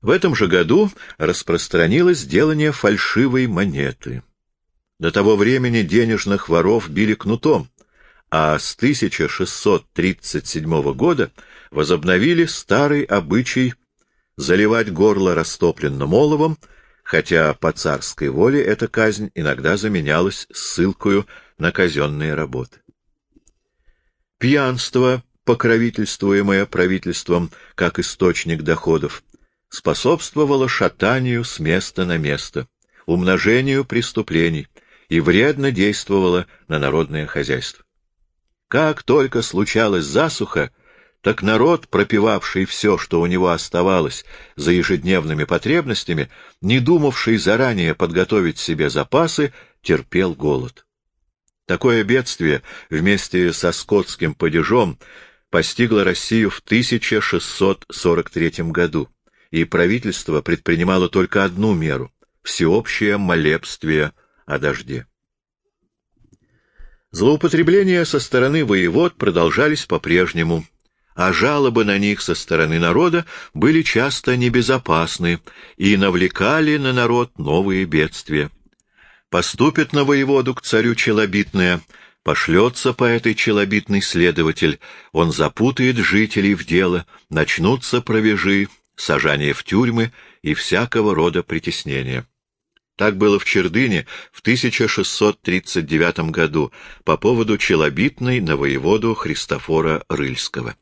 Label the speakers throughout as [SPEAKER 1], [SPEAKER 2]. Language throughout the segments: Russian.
[SPEAKER 1] В этом же году распространилось делание фальшивой монеты. До того времени денежных воров били кнутом, а с 1637 года возобновили старый обычай заливать горло растопленным оловом, хотя по царской воле эта казнь иногда заменялась ссылкою на казенные работы. Пьянство, покровительствуемое правительством как источник доходов, способствовало шатанию с места на место, умножению преступлений и вредно действовало на народное хозяйство. Как только случалась засуха, так народ, пропивавший все, что у него оставалось за ежедневными потребностями, не думавший заранее подготовить себе запасы, терпел голод. Такое бедствие вместе со скотским падежом постигло Россию в 1643 году, и правительство предпринимало только одну меру — всеобщее молебствие о дожде. Злоупотребления со стороны воевод продолжались по-прежнему, а жалобы на них со стороны народа были часто небезопасны и навлекали на народ новые бедствия. Поступит на воеводу к царю челобитное, пошлется по этой челобитный следователь, он запутает жителей в дело, начнутся провежи, сажание в тюрьмы и всякого рода притеснения. Так было в Чердыне в 1639 году по поводу челобитной на воеводу Христофора Рыльского.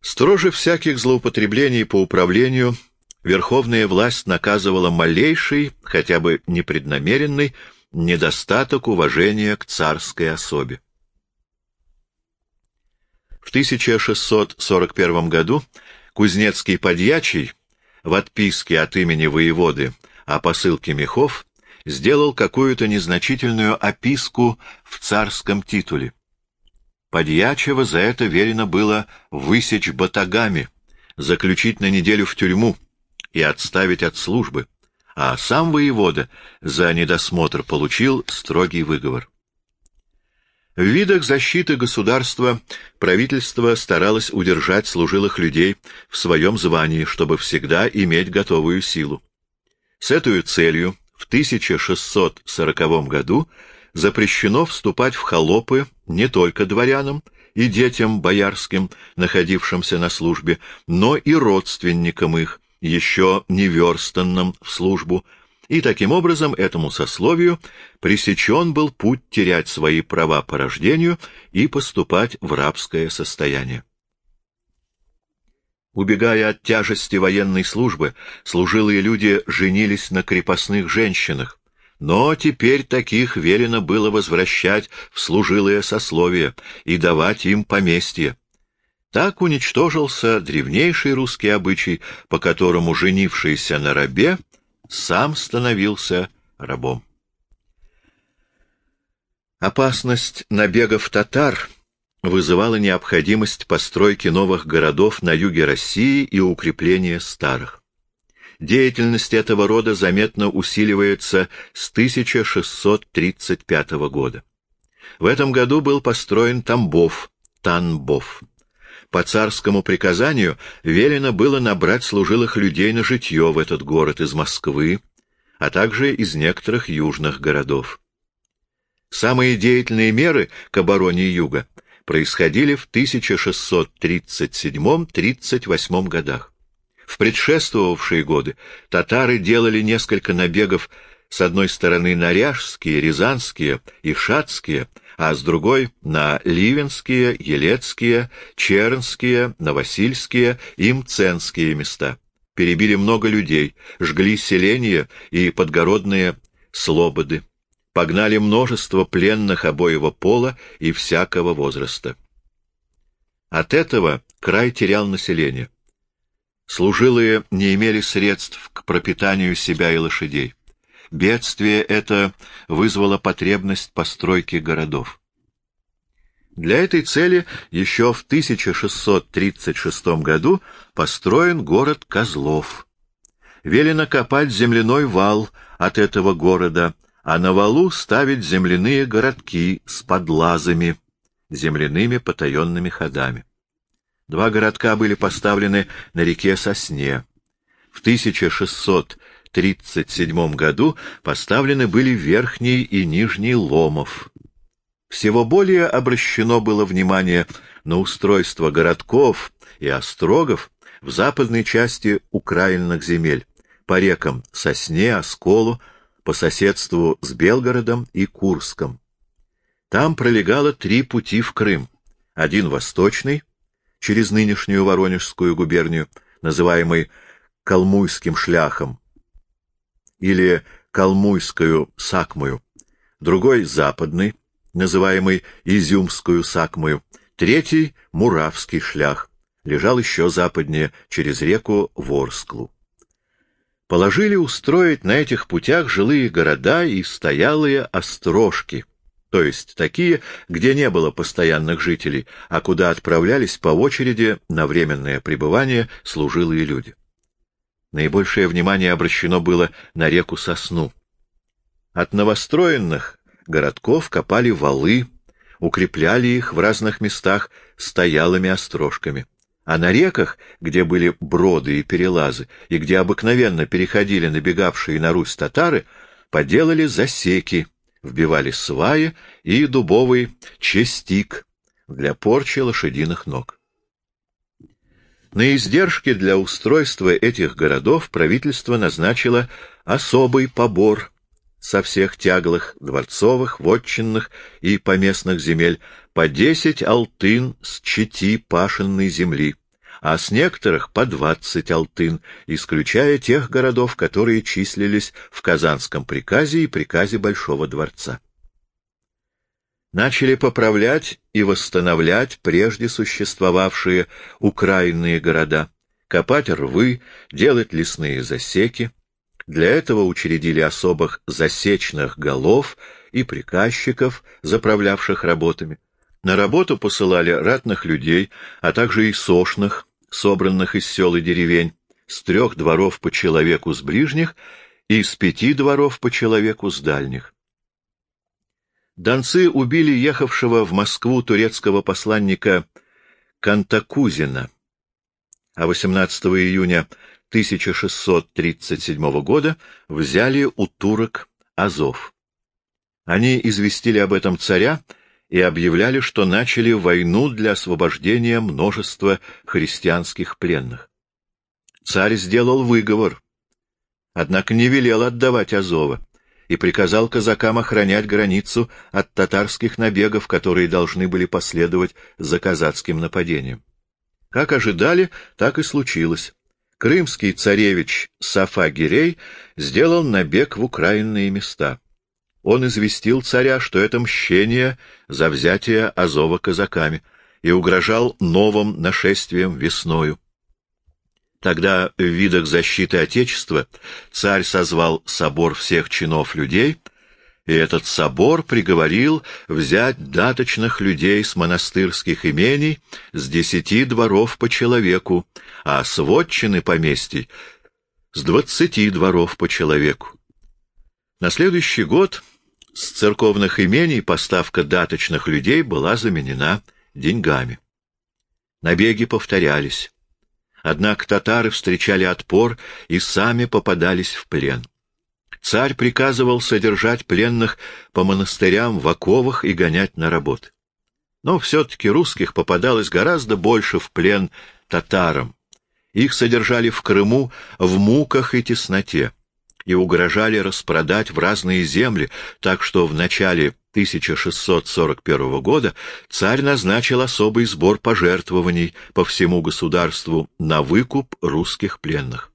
[SPEAKER 1] Строже всяких злоупотреблений по управлению верховная власть наказывала малейший, хотя бы непреднамеренный, недостаток уважения к царской особе. В 1641 году Кузнецкий подьячий в отписке от имени воеводы о посылке мехов сделал какую-то незначительную описку в царском титуле. Подьячего за это велено было высечь батагами, заключить на неделю в тюрьму и отставить от службы, а сам воевода за недосмотр получил строгий выговор. В видах защиты государства правительство старалось удержать служилых людей в своем звании, чтобы всегда иметь готовую силу. С этой целью в 1640 году запрещено вступать в холопы не только дворянам и детям боярским, находившимся на службе, но и родственникам их, еще не верстанным в службу, и таким образом этому сословию пресечен был путь терять свои права по рождению и поступать в рабское состояние. Убегая от тяжести военной службы, служилые люди женились на крепостных женщинах, но теперь таких велено было возвращать в служилое сословие и давать им поместье. Так уничтожился древнейший русский обычай, по которому женившийся на рабе сам становился рабом. Опасность набегов татар вызывала необходимость постройки новых городов на юге России и укрепления старых. Деятельность этого рода заметно усиливается с 1635 года. В этом году был построен Тамбов, Танбов. По царскому приказанию велено было набрать служилых людей на житье в этот город из Москвы, а также из некоторых южных городов. Самые деятельные меры к обороне юга происходили в 1637-38 годах. В предшествовавшие годы татары делали несколько набегов с одной стороны на Ряжские, Рязанские и Шацкие, а с другой — на Ливенские, Елецкие, Чернские, Новосильские и Мценские места. Перебили много людей, жгли селения и подгородные слободы. Погнали множество пленных обоего пола и всякого возраста. От этого край терял население. Служилые не имели средств к пропитанию себя и лошадей. Бедствие это вызвало потребность постройки городов. Для этой цели еще в 1636 году построен город Козлов. Велено копать земляной вал от этого города, а на валу ставить земляные городки с подлазами, земляными потаенными ходами. Два городка были поставлены на реке Сосне, В 1637 году поставлены были Верхний и Нижний Ломов. Всего более обращено было внимание на устройство городков и острогов в западной части украинных земель, по рекам Сосне, Осколу, по соседству с Белгородом и Курском. Там пролегало три пути в Крым. Один восточный, через нынешнюю Воронежскую губернию, называемый Калмуйским шляхом, или Калмуйскую сакмою, другой западный, называемый Изюмскую сакмою, третий — Муравский шлях, лежал еще западнее, через реку Ворсклу. Положили устроить на этих путях жилые города и стоялые острожки, то есть такие, где не было постоянных жителей, а куда отправлялись по очереди на временное пребывание служилые люди. Наибольшее внимание обращено было на реку Сосну. От новостроенных городков копали валы, укрепляли их в разных местах стоялыми острожками. А на реках, где были броды и перелазы, и где обыкновенно переходили набегавшие на Русь татары, поделали засеки, вбивали сваи и дубовый честик для порчи лошадиных ног. На издержки для устройства этих городов правительство назначило особый побор со всех тяглых, дворцовых, вотчинных и поместных земель по десять алтын с чети пашенной земли, а с некоторых по двадцать алтын, исключая тех городов, которые числились в Казанском приказе и приказе Большого дворца. Начали поправлять и восстановлять прежде существовавшие украинные города, копать рвы, делать лесные засеки, для этого учредили особых засечных голов и приказчиков, заправлявших работами. На работу посылали ратных людей, а также и сошных, собранных из сел и деревень, с трех дворов по человеку с ближних и с пяти дворов по человеку с дальних. Донцы убили ехавшего в Москву турецкого посланника Кантакузина, а 18 июня 1637 года взяли у турок Азов. Они известили об этом царя и объявляли, что начали войну для освобождения множества христианских пленных. Царь сделал выговор, однако не велел отдавать Азова и приказал казакам охранять границу от татарских набегов, которые должны были последовать за казацким нападением. Как ожидали, так и случилось крымский царевич Сафа Гирей сделал набег в украинные места. Он известил царя, что это мщение за взятие Азова казаками, и угрожал новым нашествием весною. Тогда в видах защиты Отечества царь созвал собор всех чинов людей — и этот собор приговорил взять даточных людей с монастырских имений с десяти дворов по человеку, а с вотчины поместий с двадцати дворов по человеку. На следующий год с церковных имений поставка даточных людей была заменена деньгами. Набеги повторялись. Однако татары встречали отпор и сами попадались в плен. Царь приказывал содержать пленных по монастырям в оковах и гонять на работы. Но все-таки русских попадалось гораздо больше в плен татарам. Их содержали в Крыму в муках и тесноте и угрожали распродать в разные земли, так что в начале 1641 года царь назначил особый сбор пожертвований по всему государству на выкуп русских пленных.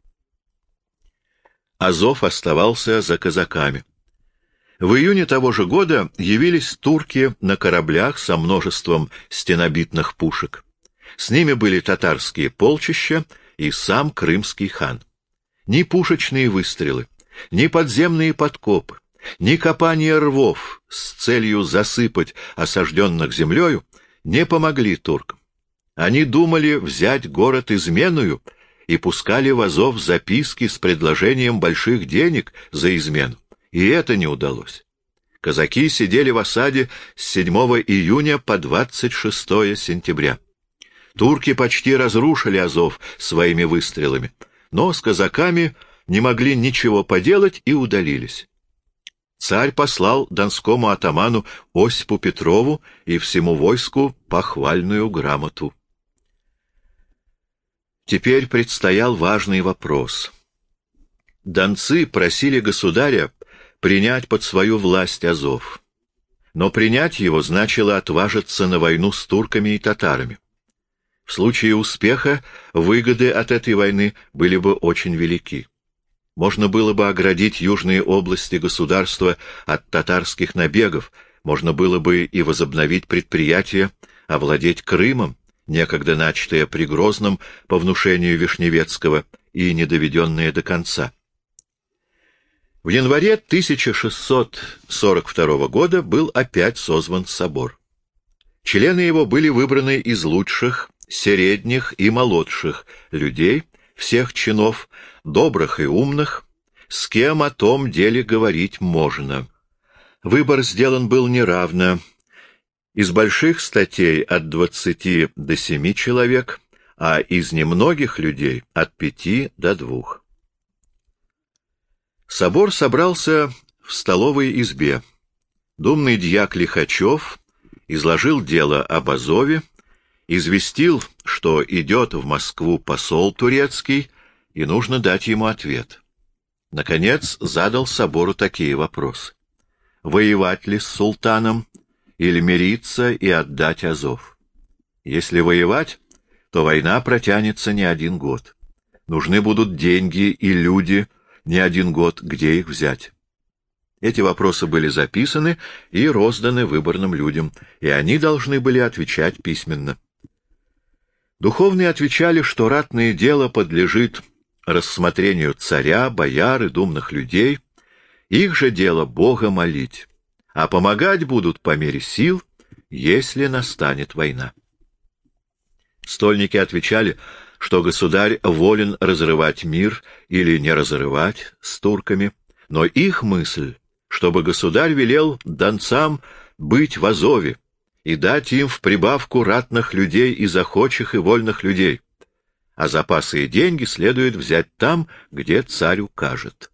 [SPEAKER 1] Азов оставался за казаками. В июне того же года явились турки на кораблях со множеством стенобитных пушек. С ними были татарские полчища и сам крымский хан. Ни пушечные выстрелы, ни подземные подкопы, ни копание рвов с целью засыпать осажденных землею не помогли туркам. Они думали взять город изменою и пускали в Азов записки с предложением больших денег за измену. И это не удалось. Казаки сидели в осаде с 7 июня по 26 сентября. Турки почти разрушили Азов своими выстрелами, но с казаками не могли ничего поделать и удалились. Царь послал донскому атаману Осипу Петрову и всему войску похвальную грамоту. Теперь предстоял важный вопрос. Донцы просили государя принять под свою власть Азов. Но принять его значило отважиться на войну с турками и татарами. В случае успеха выгоды от этой войны были бы очень велики. Можно было бы оградить южные области государства от татарских набегов, можно было бы и возобновить предприятие, овладеть Крымом, некогда начатое при Грозном по внушению Вишневецкого и недоведенное до конца. В январе 1642 года был опять созван собор. Члены его были выбраны из лучших, средних и молодших людей, всех чинов, добрых и умных, с кем о том деле говорить можно. Выбор сделан был неравно. Из больших статей от двадцати до семи человек, а из немногих людей от пяти до двух. Собор собрался в столовой избе. Думный дьяк Лихачев изложил дело об Азове, известил, что идет в Москву посол турецкий, и нужно дать ему ответ. Наконец задал собору такие вопросы. Воевать ли с султаном или мириться и отдать Азов? Если воевать, то война протянется не один год. Нужны будут деньги и люди не один год, где их взять. Эти вопросы были записаны и розданы выборным людям, и они должны были отвечать письменно. Духовные отвечали, что ратное дело подлежит рассмотрению царя, бояр и думных людей, их же дело Бога молить, а помогать будут по мере сил, если настанет война. Стольники отвечали, что государь волен разрывать мир или не разрывать с турками, но их мысль, чтобы государь велел донцам быть в Азове, и дать им в прибавку ратных людей и захочих и вольных людей, а запасы и деньги следует взять там, где царь укажет.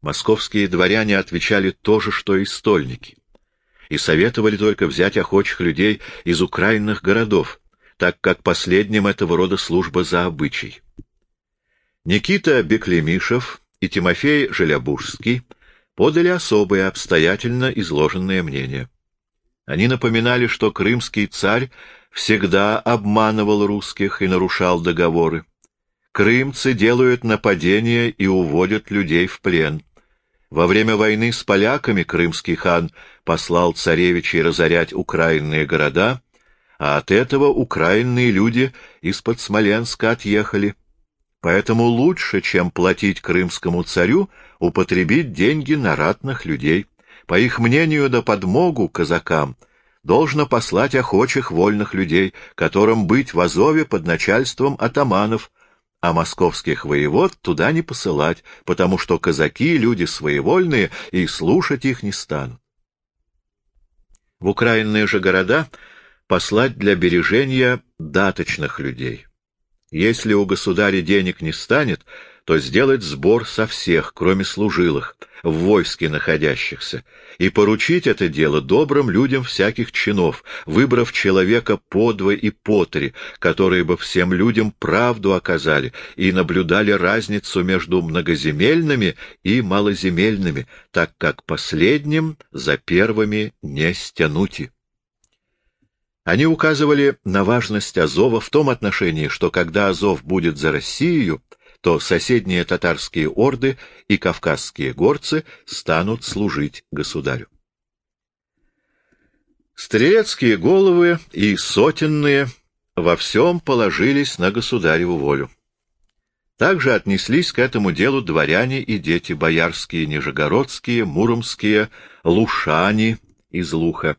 [SPEAKER 1] Московские дворяне отвечали то же, что и стольники, и советовали только взять охочих людей из украинных городов, так как последним этого рода служба за обычай. Никита Беклемишев и Тимофей Желябужский подали особое обстоятельно изложенное мнение. Они напоминали, что крымский царь всегда обманывал русских и нарушал договоры. Крымцы делают нападения и уводят людей в плен. Во время войны с поляками крымский хан послал царевичей разорять украинные города, а от этого украинные люди из-под Смоленска отъехали. Поэтому лучше, чем платить крымскому царю, употребить деньги на ратных людей. По их мнению, да подмогу казакам должно послать охочих вольных людей, которым быть в Азове под начальством атаманов, а московских воевод туда не посылать, потому что казаки — люди своевольные, и слушать их не станут. В украинные же города послать для бережения даточных людей. Если у государя денег не станет, то сделать сбор со всех, кроме служилых, в войске находящихся, и поручить это дело добрым людям всяких чинов, выбрав человека по два и по три, которые бы всем людям правду оказали и наблюдали разницу между многоземельными и малоземельными, так как последним за первыми не стянути. Они указывали на важность Азова в том отношении, что когда Азов будет за Россию, то соседние татарские орды и кавказские горцы станут служить государю. Стрелецкие головы и сотенные во всем положились на государеву волю. Также отнеслись к этому делу дворяне и дети боярские, нижегородские, муромские, лушани из Луха.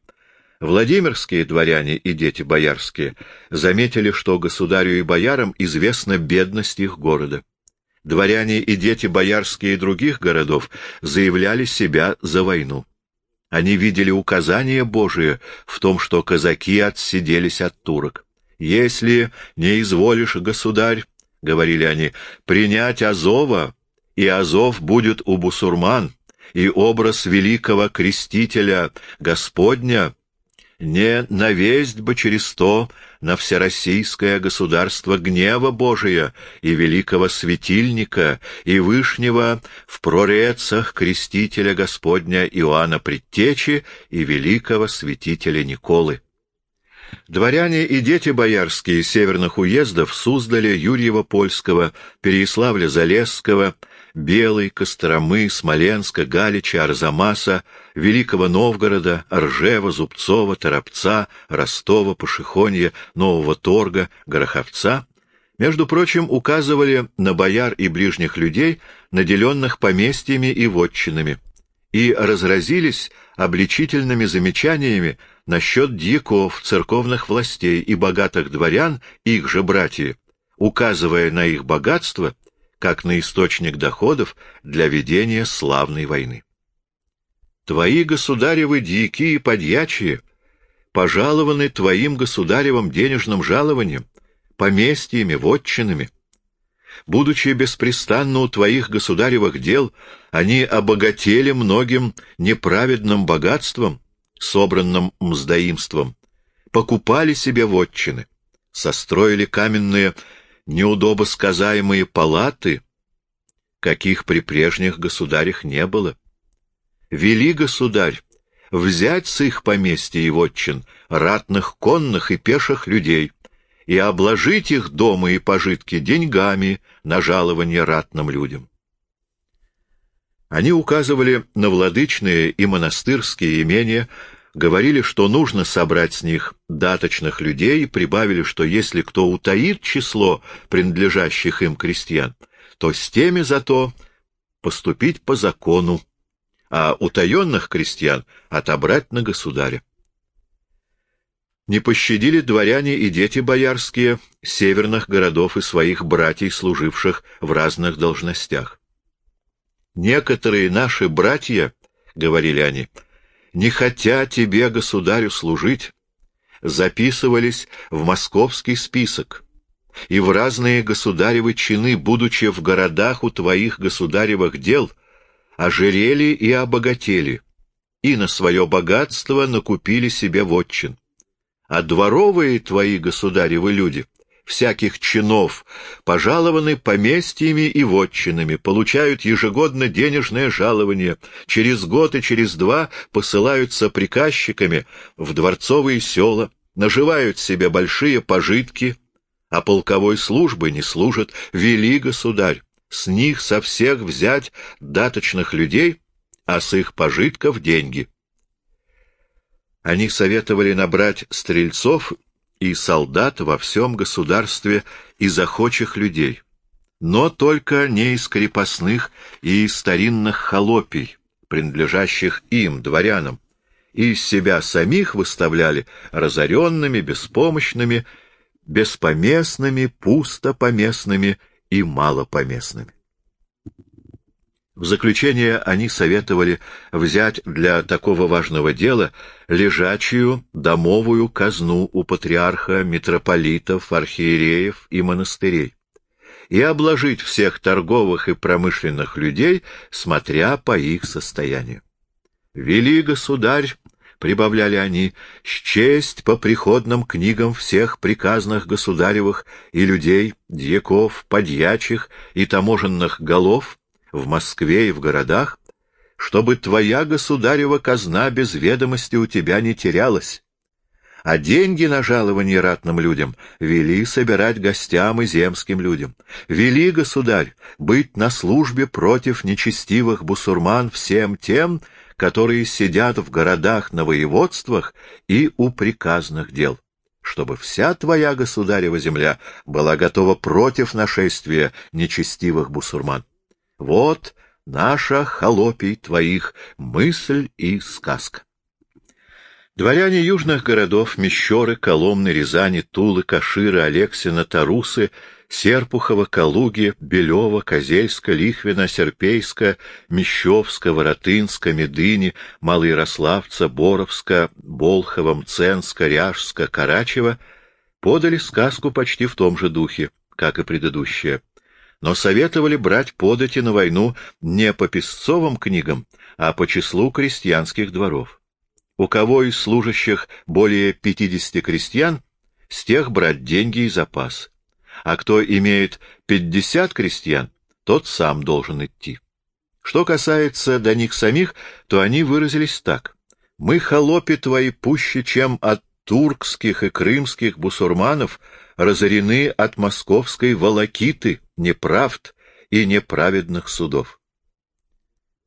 [SPEAKER 1] Владимирские дворяне и дети боярские заметили, что государю и боярам известна бедность их города дворяне и дети боярские других городов заявляли себя за войну. Они видели указание Божие в том, что казаки отсиделись от турок. «Если не изволишь, государь, — говорили они, — принять Азова, и Азов будет у бусурман, и образ великого крестителя Господня не навесть бы через то на всероссийское государство гнева Божия и великого светильника и вышнего в прорецах крестителя Господня Иоанна Предтечи и великого святителя Николы. Дворяне и дети боярские северных уездов Суздаля, Юрьева-Польского, Переяславля-Залесского, Белой, Костромы, Смоленска, Галича, Арзамаса, Великого Новгорода, Ржева, Зубцова, Торопца, Ростова, Пашихонья, Нового Торга, Гороховца, между прочим, указывали на бояр и ближних людей, наделенных поместьями и вотчинами, и разразились обличительными замечаниями насчет дьяков, церковных властей и богатых дворян, их же братья, указывая на их богатство — как на источник доходов для ведения славной войны. Твои государевы дьяки и подьячие пожалованы твоим государевым денежным жалованием, поместьями, вотчинами. Будучи беспрестанно у твоих государевых дел, они обогатели многим неправедным богатством, собранным мздоимством, покупали себе вотчины, состроили каменные неудобосказаемые палаты, каких при прежних государях не было. Вели государь взять с их поместья и вотчин ратных конных и пеших людей и обложить их дома и пожитки деньгами на жалование ратным людям. Они указывали на владычные и монастырские имения, говорили, что нужно собрать с них даточных людей, прибавили, что если кто утаит число принадлежащих им крестьян, то с теми зато поступить по закону, а утаенных крестьян отобрать на государя. Не пощадили дворяне и дети боярские северных городов и своих братьев, служивших в разных должностях. «Некоторые наши братья, — говорили они, — не хотя тебе, государю, служить, записывались в московский список, и в разные государевы чины, будучи в городах у твоих государевых дел, ожирели и обогатели, и на свое богатство накупили себе вотчин. А дворовые твои государевы люди — всяких чинов, пожалованы поместьями и вотчинами, получают ежегодно денежное жалование, через год и через два посылаются приказчиками в дворцовые села, наживают себе большие пожитки, а полковой службы не служат, вели государь, с них со всех взять даточных людей, а с их пожитков деньги. Они советовали набрать стрельцов и солдат во всем государстве из охочих людей, но только не из крепостных и старинных холопий, принадлежащих им, дворянам, и себя самих выставляли разоренными, беспомощными, беспоместными, пустопоместными и малопоместными. В заключение они советовали взять для такого важного дела лежачую домовую казну у патриарха, митрополитов, архиереев и монастырей и обложить всех торговых и промышленных людей, смотря по их состоянию. «Вели, государь!» — прибавляли они, — счесть по приходным книгам всех приказных государевых и людей, дьяков, подьячих и таможенных голов, в Москве и в городах, чтобы твоя государева казна без ведомости у тебя не терялась. А деньги на жалование ратным людям вели собирать гостям и земским людям. Вели, государь, быть на службе против нечестивых бусурман всем тем, которые сидят в городах на воеводствах и у приказных дел чтобы вся твоя государева земля была готова против нашествия нечестивых бусурман. Вот наша холопий твоих мысль и сказка. Дворяне южных городов Мещеры, Коломны, Рязани, Тулы, Каширы, Алексина, Тарусы, Серпухова, Калуги, Белева, Козельска, Лихвина, Серпейска, Мещовска, Воротынска, Медыни, Малоярославца, Боровска, Болхова, Мценска, Ряжска, Карачева подали сказку почти в том же духе, как и предыдущая, но советовали брать подати на войну не по песцовым книгам, а по числу крестьянских дворов. У кого из служащих более 50 крестьян, с тех брать деньги и запас. А кто имеет 50 крестьян, тот сам должен идти. Что касается до них самих, то они выразились так. «Мы, холопи твои, пуще, чем от туркских и крымских бусурманов, разорены от московской волокиты, неправд и неправедных судов».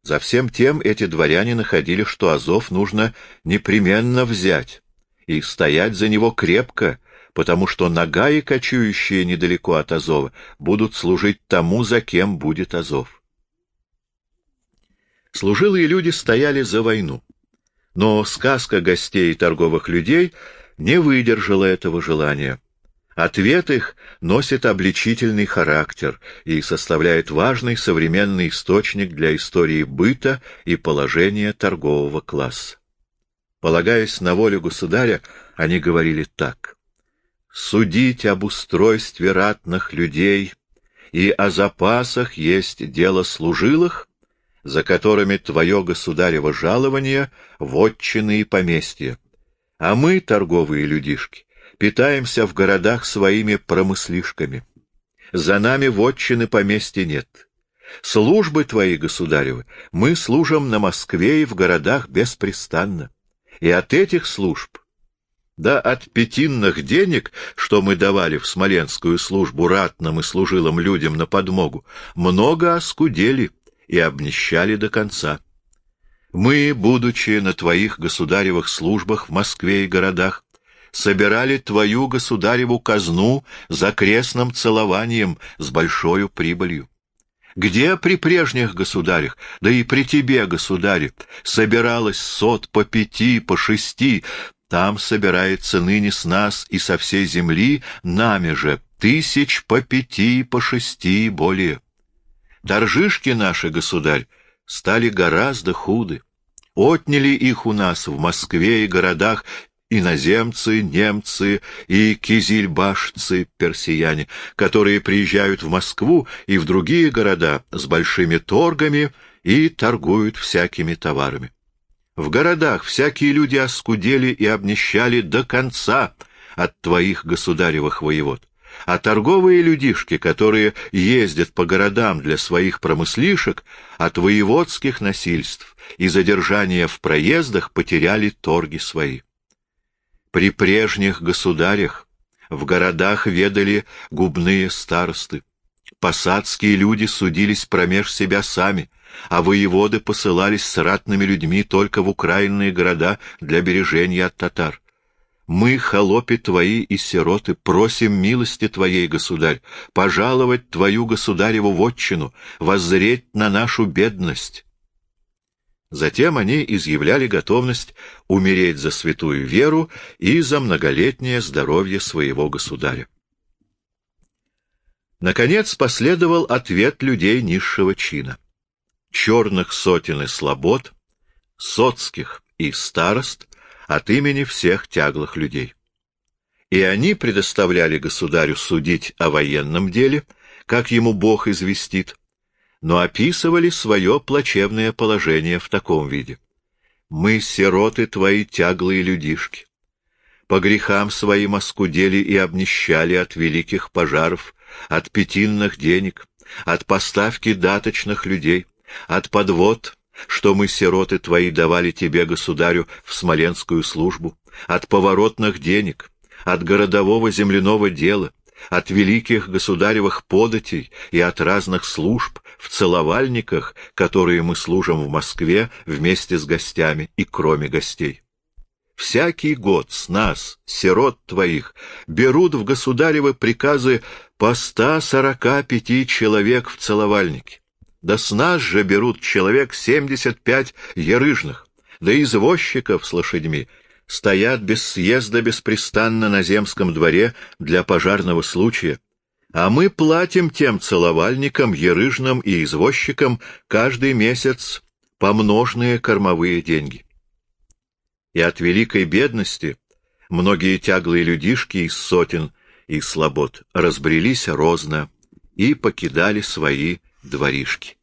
[SPEAKER 1] За всем тем эти дворяне находили, что Азов нужно непременно взять и стоять за него крепко, потому что нагаи, кочующие недалеко от Азова, будут служить тому, за кем будет Азов. Служилые люди стояли за войну. Но сказка гостей и торговых людей не выдержала этого желания. Ответ их носит обличительный характер и составляет важный современный источник для истории быта и положения торгового класса. Полагаясь на волю государя, они говорили так. «Судить об устройстве ратных людей и о запасах есть дело служилых, за которыми твое государево жалование, вотчины и поместья. А мы, торговые людишки, питаемся в городах своими промыслишками. За нами вотчины поместья нет. Службы твои, государевы, мы служим на Москве и в городах беспрестанно. И от этих служб, да от пятинных денег, что мы давали в смоленскую службу ратным и служилым людям на подмогу, много оскудели и обнищали до конца. Мы, будучи на твоих государевых службах в Москве и городах, собирали твою государеву казну за крестным целованием с большою прибылью. Где при прежних государях, да и при тебе, государе, собиралось сот по пяти, по шести, там собирается ныне с нас и со всей земли нами же тысяч по пяти, по шести и более. Торжишки наши, государь, стали гораздо худы. Отняли их у нас в Москве и городах иноземцы, немцы и кизильбашцы, персияне, которые приезжают в Москву и в другие города с большими торгами и торгуют всякими товарами. В городах всякие люди оскудели и обнищали до конца от твоих государевых воевод а торговые людишки, которые ездят по городам для своих промыслишек, от воеводских насильств и задержания в проездах потеряли торги свои. При прежних государях в городах ведали губные старосты. Посадские люди судились промеж себя сами, а воеводы посылались с ратными людьми только в украинные города для бережения от татар. Мы, холопи твои и сироты, просим милости твоей, государь, пожаловать твою государеву вотчину, воззреть на нашу бедность. Затем они изъявляли готовность умереть за святую веру и за многолетнее здоровье своего государя. Наконец последовал ответ людей низшего чина. Черных сотен и слобод, соцких и старост от имени всех тяглых людей. И они предоставляли государю судить о военном деле, как ему Бог известит, но описывали свое плачевное положение в таком виде. «Мы, сироты твои, тяглые людишки, по грехам своим оскудели и обнищали от великих пожаров, от пятинных денег, от поставки даточных людей, от подвод, что мы, сироты твои, давали тебе, государю, в смоленскую службу, от поворотных денег, от городового земляного дела, от великих государевых податей и от разных служб в целовальниках, которые мы служим в Москве вместе с гостями и кроме гостей. Всякий год с нас, сирот твоих, берут в государевы приказы по ста сорока пяти человек в целовальнике. Да с нас же берут человек семьдесят пять ярыжных, да извозчиков с лошадьми. Стоят без съезда беспрестанно на земском дворе для пожарного случая. А мы платим тем целовальникам, ярыжным и извозчикам каждый месяц помножные кормовые деньги. И от великой бедности многие тяглые людишки из сотен и слобод разбрелись розно и покидали свои дворишки.